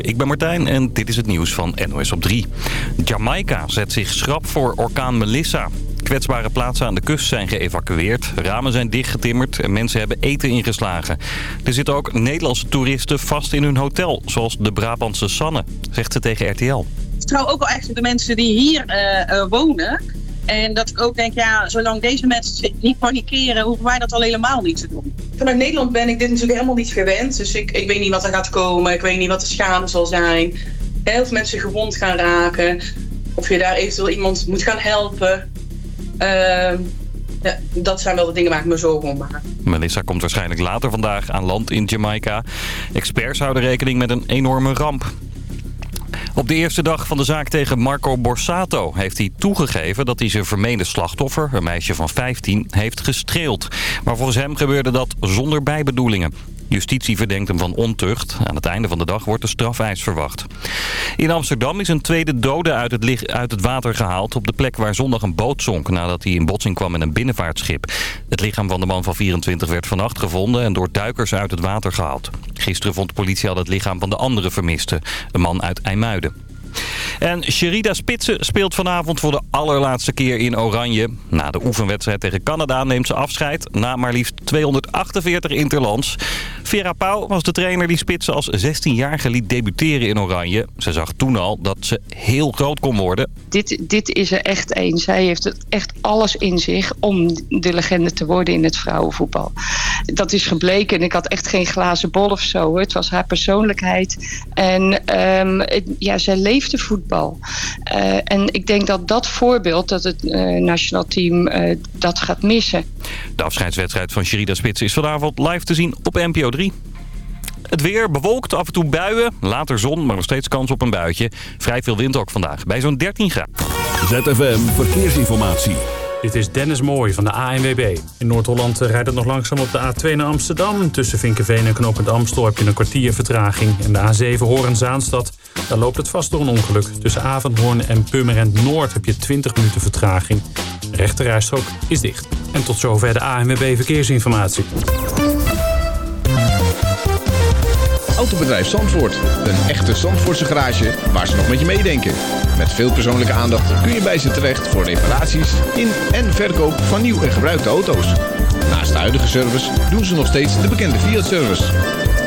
Ik ben Martijn en dit is het nieuws van NOS op 3. Jamaica zet zich schrap voor orkaan Melissa. Kwetsbare plaatsen aan de kust zijn geëvacueerd, ramen zijn dichtgetimmerd en mensen hebben eten ingeslagen. Er zitten ook Nederlandse toeristen vast in hun hotel, zoals de Brabantse Sanne, zegt ze tegen RTL. Ik vertrouw ook wel echt de mensen die hier uh, uh, wonen. En dat ik ook denk, ja, zolang deze mensen niet panikeren, hoeven wij dat al helemaal niet te doen. Vanuit Nederland ben ik dit natuurlijk helemaal niet gewend. Dus ik, ik weet niet wat er gaat komen. Ik weet niet wat de schade zal zijn. Heel veel mensen gewond gaan raken. Of je daar eventueel iemand moet gaan helpen. Uh, ja, dat zijn wel de dingen waar ik me zorgen om maak. Melissa komt waarschijnlijk later vandaag aan land in Jamaica. Experts houden rekening met een enorme ramp. Op de eerste dag van de zaak tegen Marco Borsato heeft hij toegegeven dat hij zijn vermeende slachtoffer, een meisje van 15, heeft gestreeld. Maar volgens hem gebeurde dat zonder bijbedoelingen. Justitie verdenkt hem van ontucht. Aan het einde van de dag wordt de strafeis verwacht. In Amsterdam is een tweede dode uit het, uit het water gehaald... op de plek waar zondag een boot zonk... nadat hij in botsing kwam met een binnenvaartschip. Het lichaam van de man van 24 werd vannacht gevonden... en door duikers uit het water gehaald. Gisteren vond de politie al het lichaam van de andere vermiste. Een man uit IJmuiden. En Sherida Spitsen speelt vanavond voor de allerlaatste keer in Oranje. Na de oefenwedstrijd tegen Canada neemt ze afscheid na maar liefst 248 interlands. Vera Pauw was de trainer die Spitsen als 16-jarige liet debuteren in Oranje. Ze zag toen al dat ze heel groot kon worden. Dit, dit is er echt een. Zij heeft echt alles in zich om de legende te worden in het vrouwenvoetbal. Dat is gebleken en ik had echt geen glazen bol of zo. Het was haar persoonlijkheid. En um, ja, zij leefde voetbal. Uh, en ik denk dat dat voorbeeld, dat het uh, nationaal team uh, dat gaat missen. De afscheidswedstrijd van Sherida Spits is vanavond live te zien op NPO 3. Het weer bewolkt, af en toe buien. Later zon, maar nog steeds kans op een buitje. Vrij veel wind ook vandaag, bij zo'n 13 graden. ZFM Verkeersinformatie. Dit is Dennis Mooij van de ANWB. In Noord-Holland rijdt het nog langzaam op de A2 naar Amsterdam. Tussen Vinkenveen en Knopend Amstel heb je een kwartier vertraging. En de A7 Horen-Zaanstad, daar loopt het vast door een ongeluk. Tussen Avondhoorn en Purmerend Noord heb je 20 minuten vertraging. De rechterrijstrook is dicht. En tot zover de ANWB Verkeersinformatie. Autobedrijf Zandvoort. Een echte Zandvoortse garage waar ze nog met je meedenken. Met veel persoonlijke aandacht kun je bij ze terecht voor reparaties in en verkoop van nieuw en gebruikte auto's. Naast de huidige service doen ze nog steeds de bekende Fiat-service.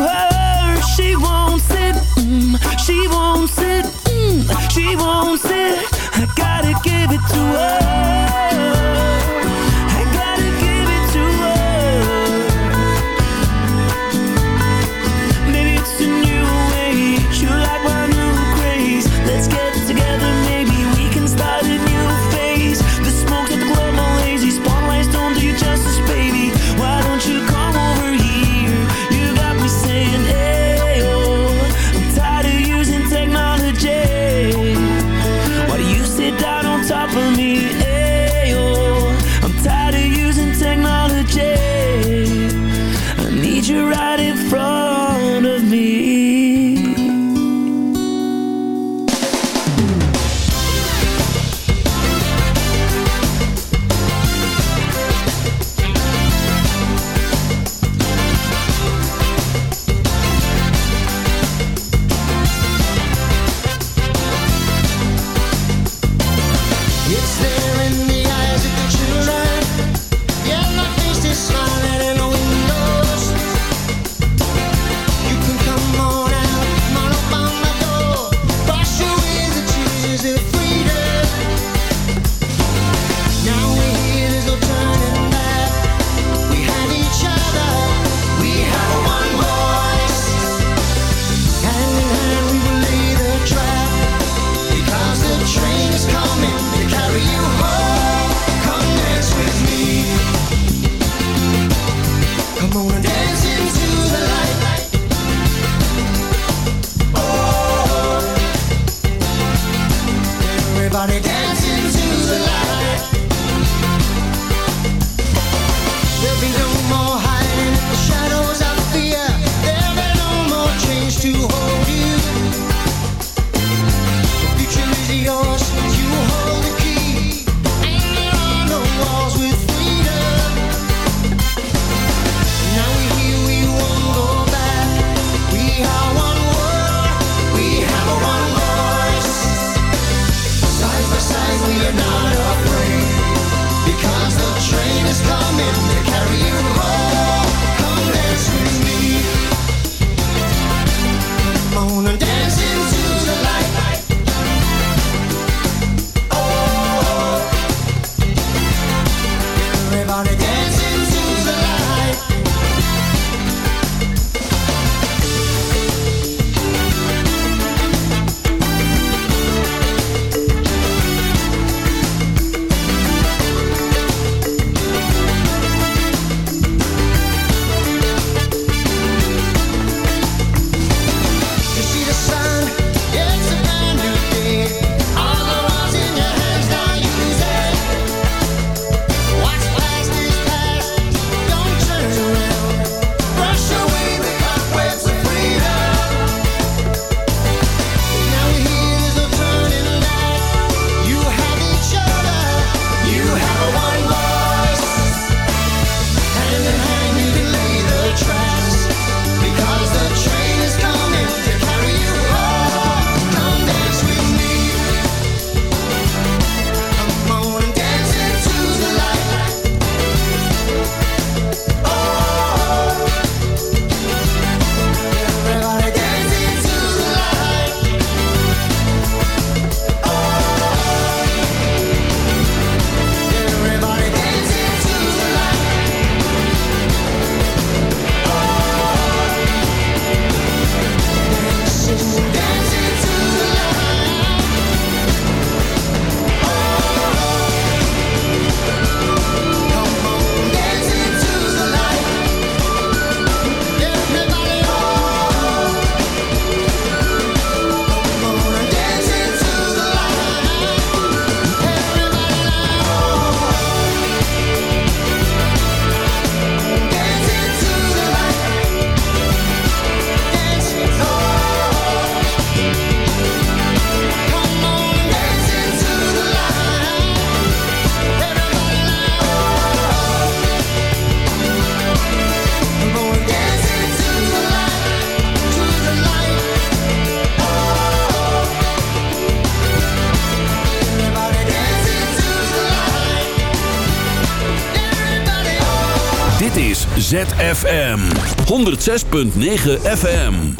her. Fm 106.9 FM.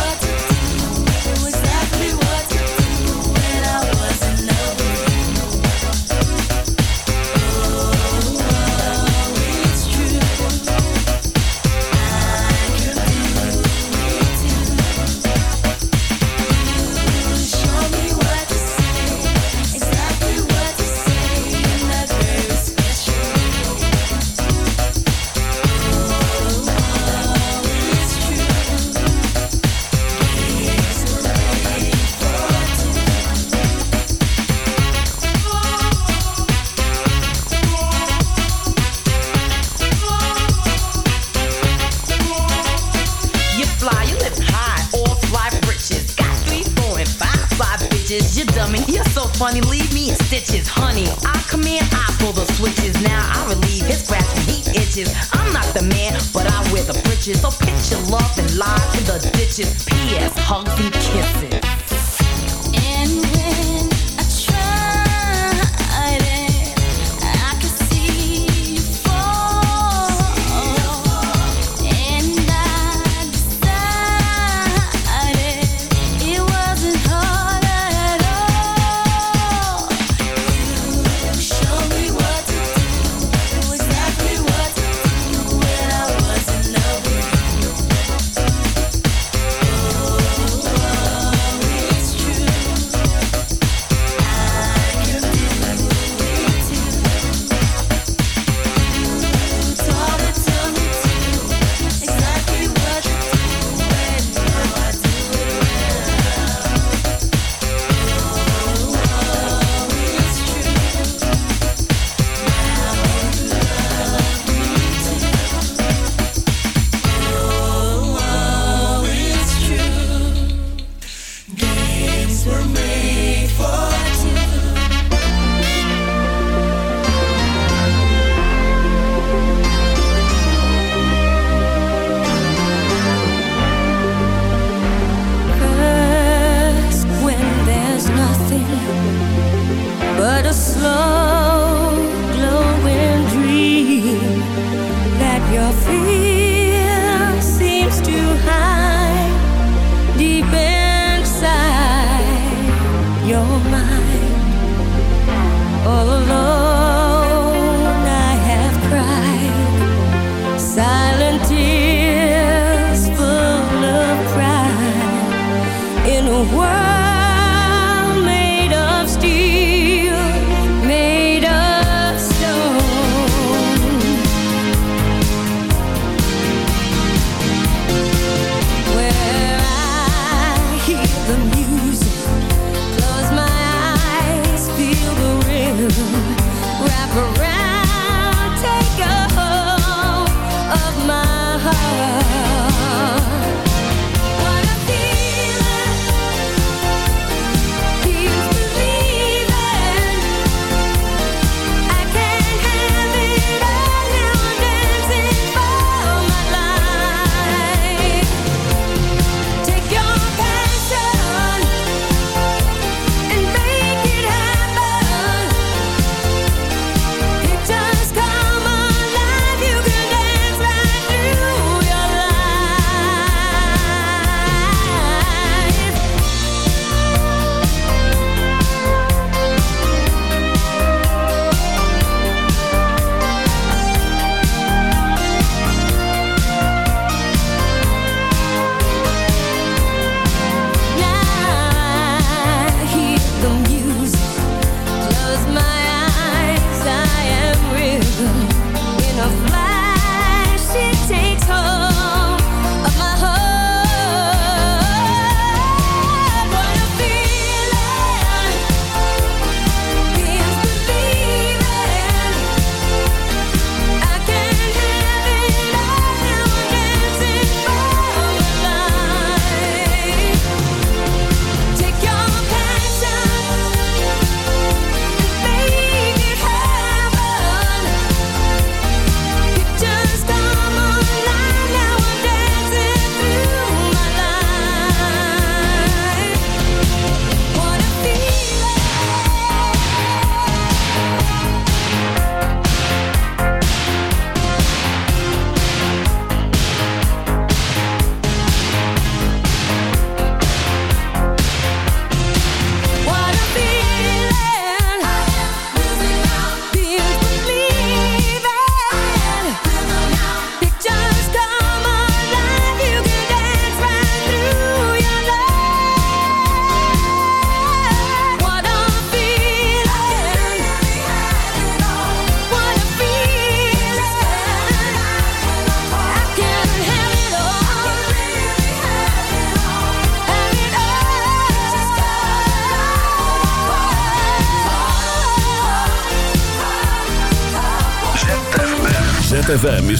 riches. So picture love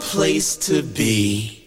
place to be.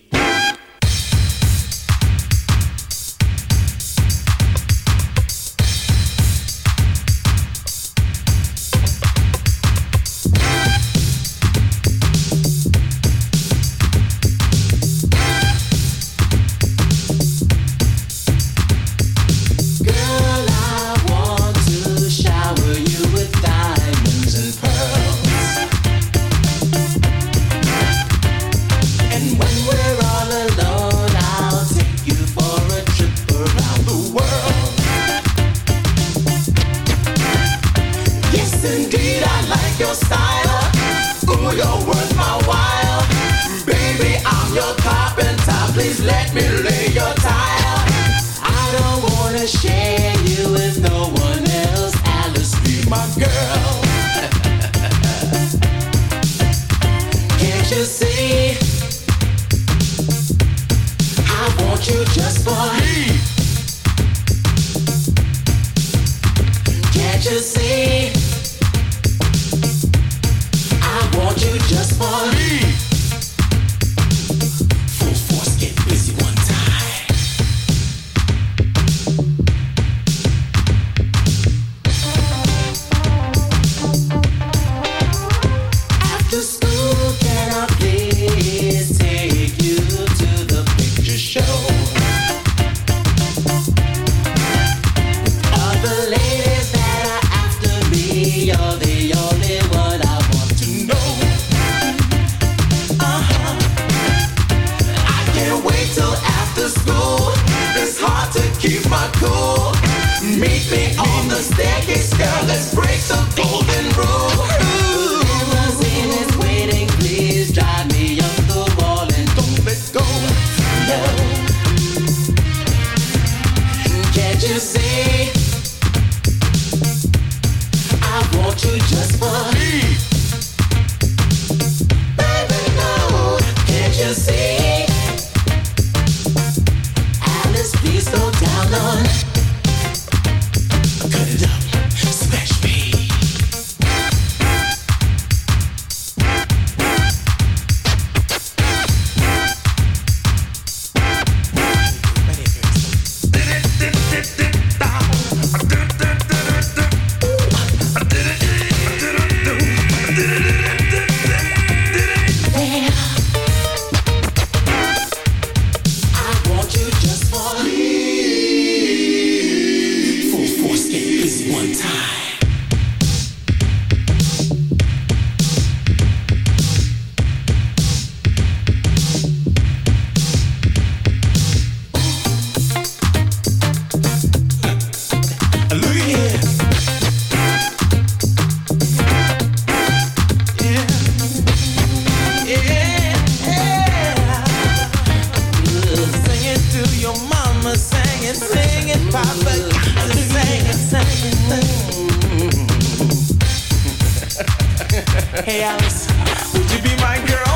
Alice, would you be my girl?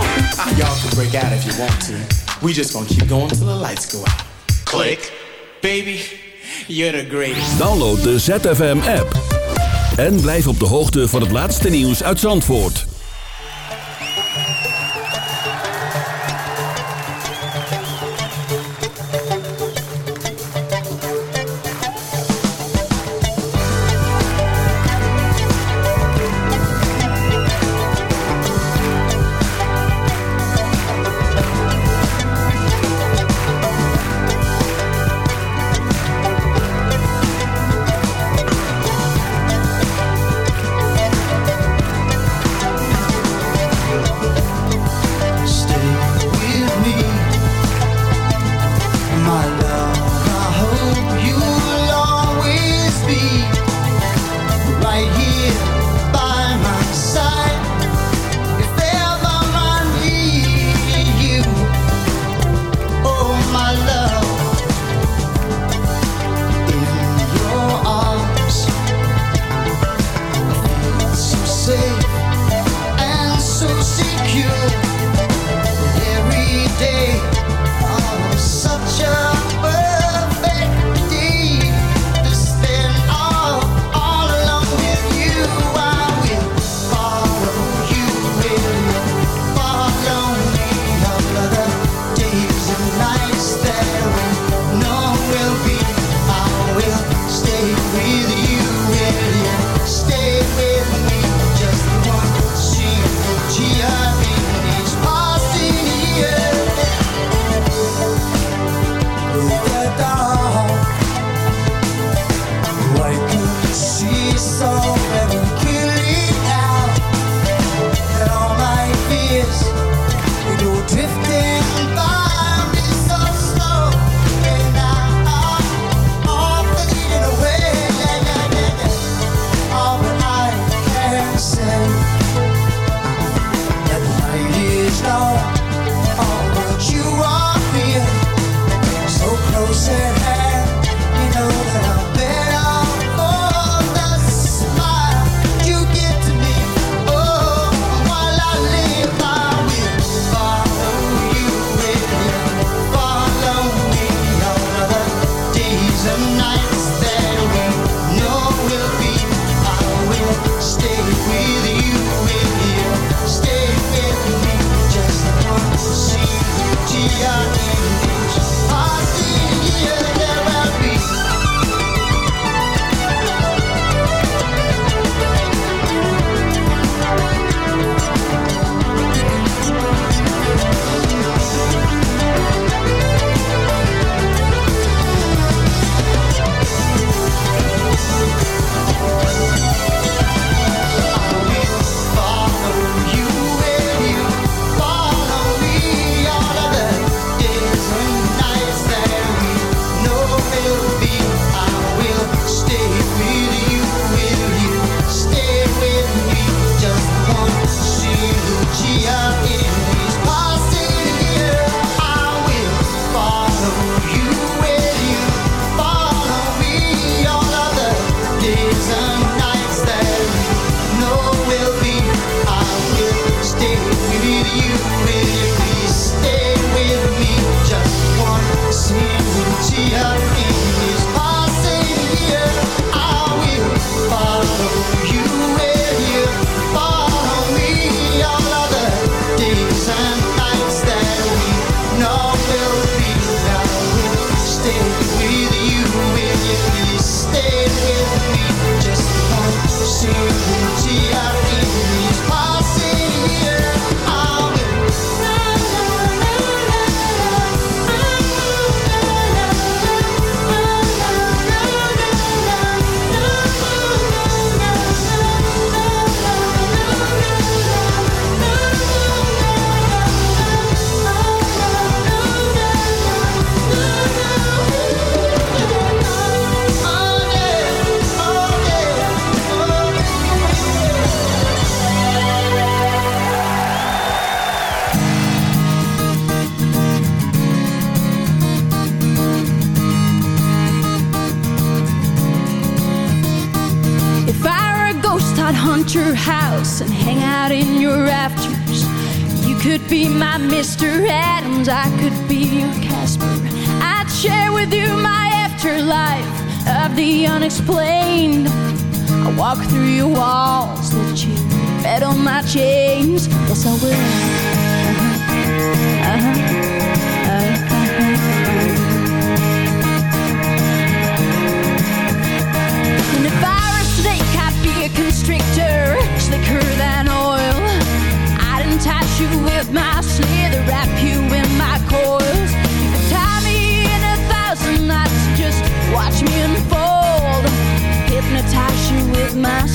Y'all can break out if you want to. We just gonna keep going till the lights go out. Click. Baby, you're the greatest. Download de ZFM app. En blijf op de hoogte van het laatste nieuws uit Zandvoort. más.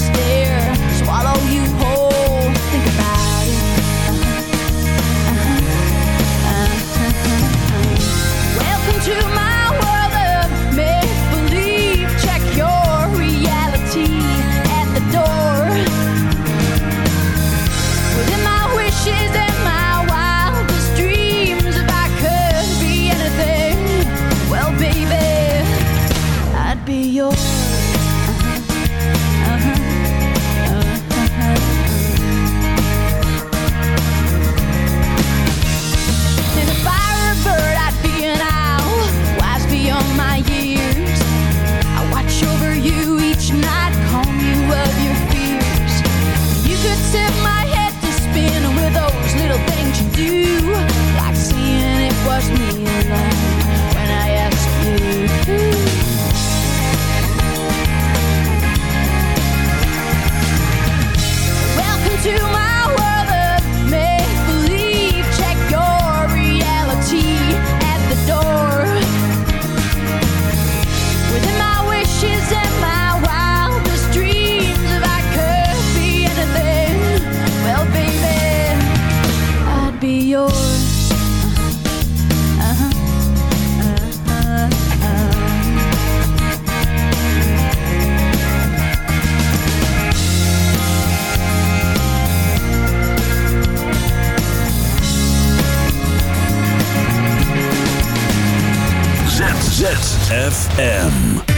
ZFM.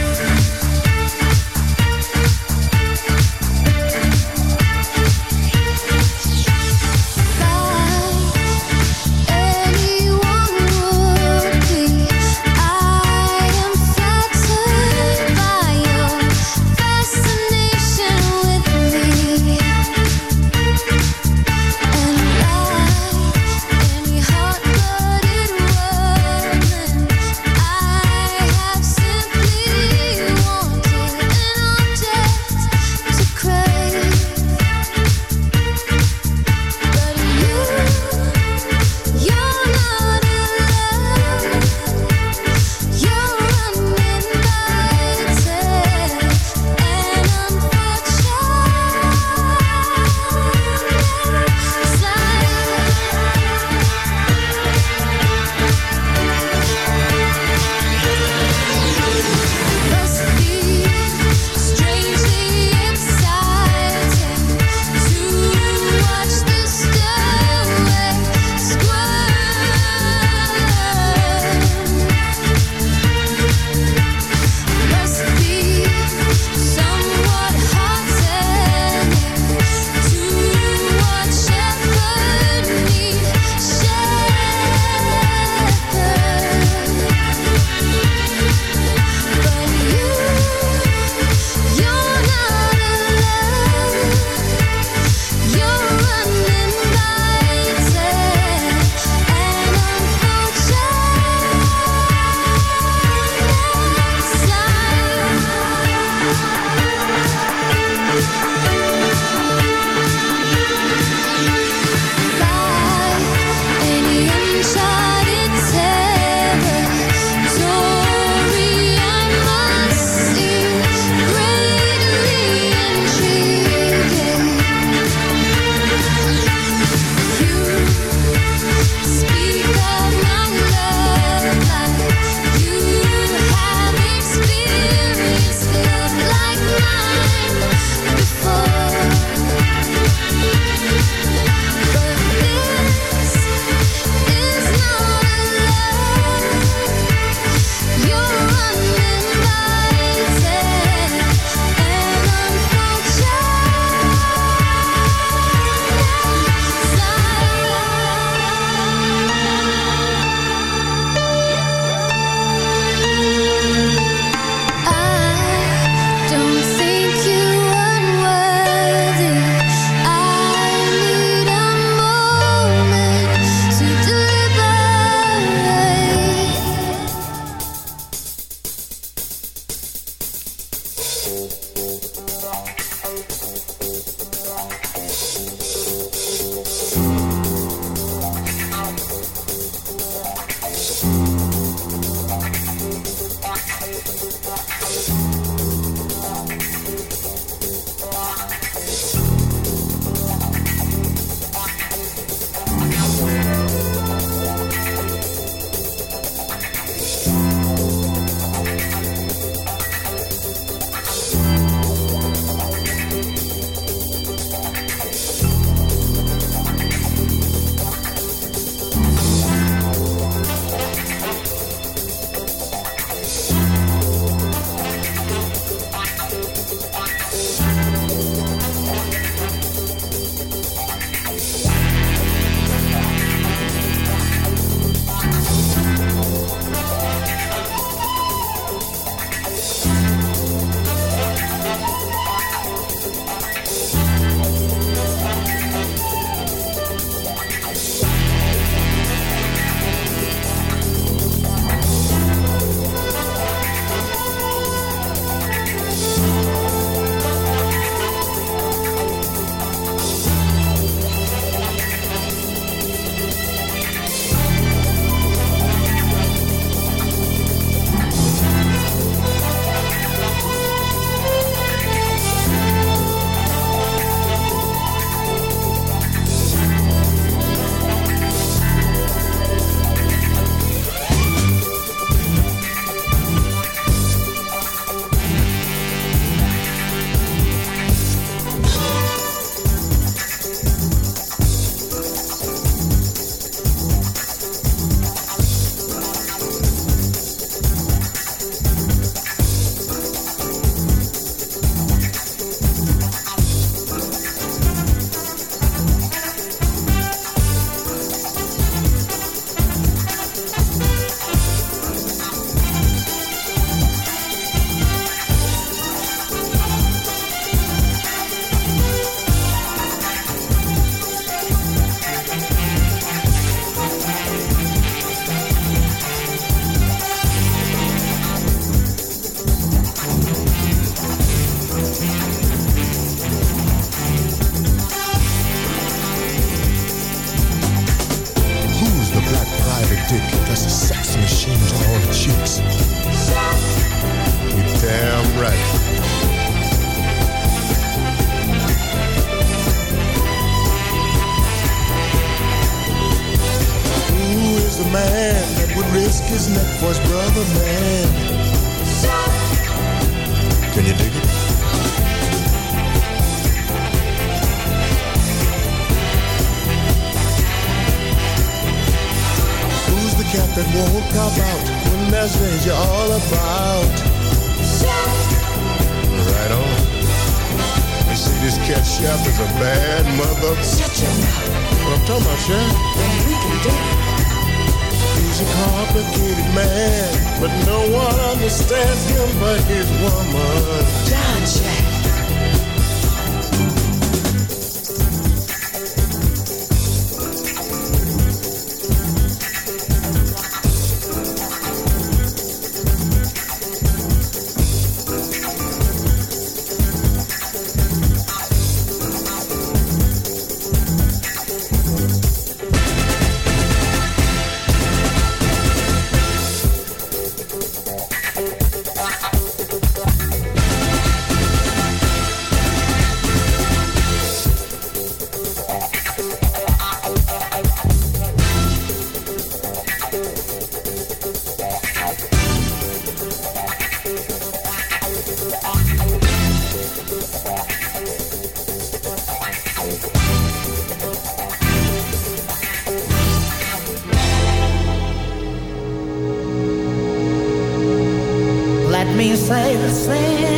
Let me say the since,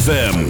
ZFM.